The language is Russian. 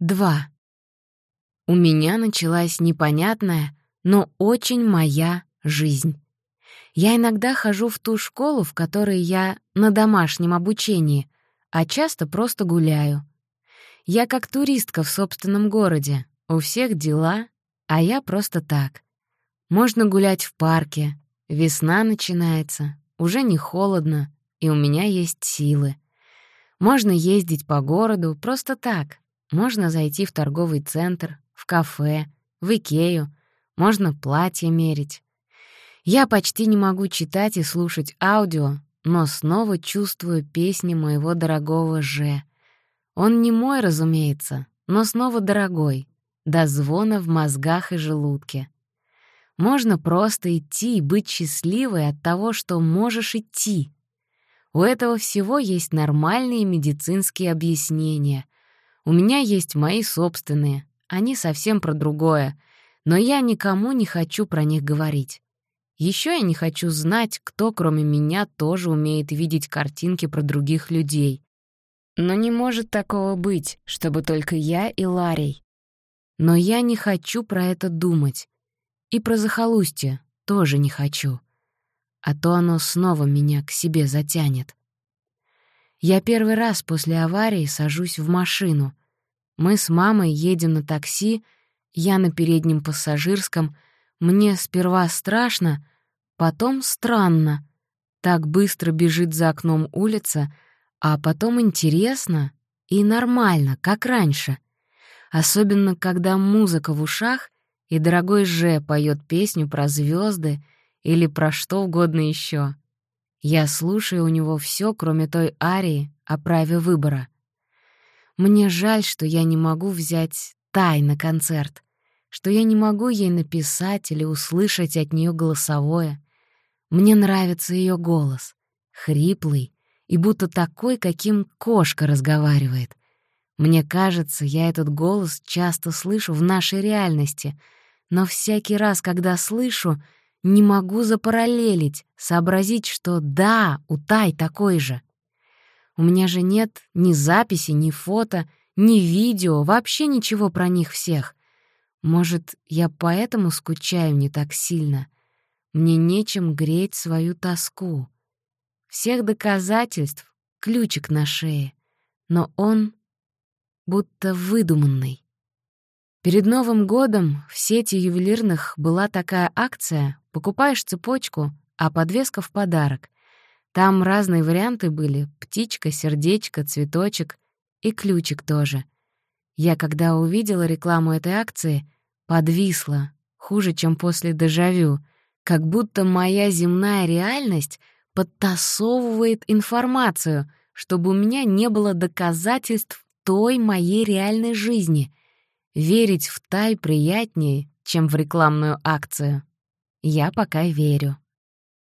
2. У меня началась непонятная, но очень моя жизнь. Я иногда хожу в ту школу, в которой я на домашнем обучении, а часто просто гуляю. Я как туристка в собственном городе, у всех дела, а я просто так. Можно гулять в парке, весна начинается, уже не холодно, и у меня есть силы. Можно ездить по городу просто так, можно зайти в торговый центр, в кафе, в Икею, можно платье мерить. Я почти не могу читать и слушать аудио, но снова чувствую песни моего дорогого Ж. Он не мой, разумеется, но снова дорогой, до звона в мозгах и желудке. Можно просто идти и быть счастливой от того, что можешь идти. У этого всего есть нормальные медицинские объяснения, у меня есть мои собственные, они совсем про другое, но я никому не хочу про них говорить. Еще я не хочу знать, кто, кроме меня, тоже умеет видеть картинки про других людей. Но не может такого быть, чтобы только я и Ларей. Но я не хочу про это думать. И про захолустье тоже не хочу. А то оно снова меня к себе затянет. Я первый раз после аварии сажусь в машину. Мы с мамой едем на такси, я на переднем пассажирском. Мне сперва страшно, потом странно. Так быстро бежит за окном улица, а потом интересно и нормально, как раньше. Особенно, когда музыка в ушах, и дорогой Же поет песню про звезды или про что угодно еще. Я слушаю у него все, кроме той арии о праве выбора. Мне жаль, что я не могу взять Тай на концерт, что я не могу ей написать или услышать от нее голосовое. Мне нравится ее голос, хриплый и будто такой, каким кошка разговаривает. Мне кажется, я этот голос часто слышу в нашей реальности, но всякий раз, когда слышу — не могу запараллелить, сообразить, что да, у Тай такой же. У меня же нет ни записи, ни фото, ни видео, вообще ничего про них всех. Может, я поэтому скучаю не так сильно. Мне нечем греть свою тоску. Всех доказательств — ключик на шее, но он будто выдуманный. Перед Новым годом в сети ювелирных была такая акция «Покупаешь цепочку, а подвеска в подарок». Там разные варианты были — птичка, сердечко, цветочек и ключик тоже. Я, когда увидела рекламу этой акции, подвисла, хуже, чем после дежавю, как будто моя земная реальность подтасовывает информацию, чтобы у меня не было доказательств той моей реальной жизни — Верить в Тай приятнее, чем в рекламную акцию. Я пока верю.